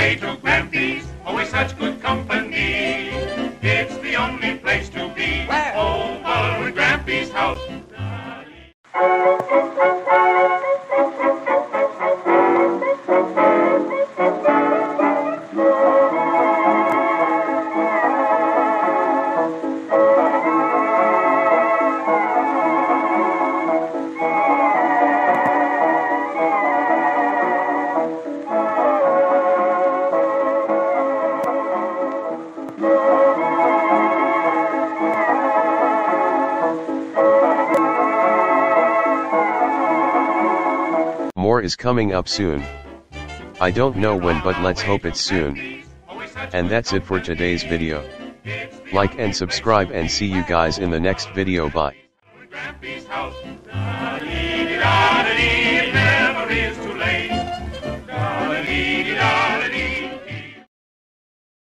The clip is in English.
away to Grampy's, always such good company. It's the only place to be. Where? Over at Grampy's house. More is coming up soon. I don't know when but let's hope it's soon. And that's it for today's video. Like and subscribe and see you guys in the next video bye.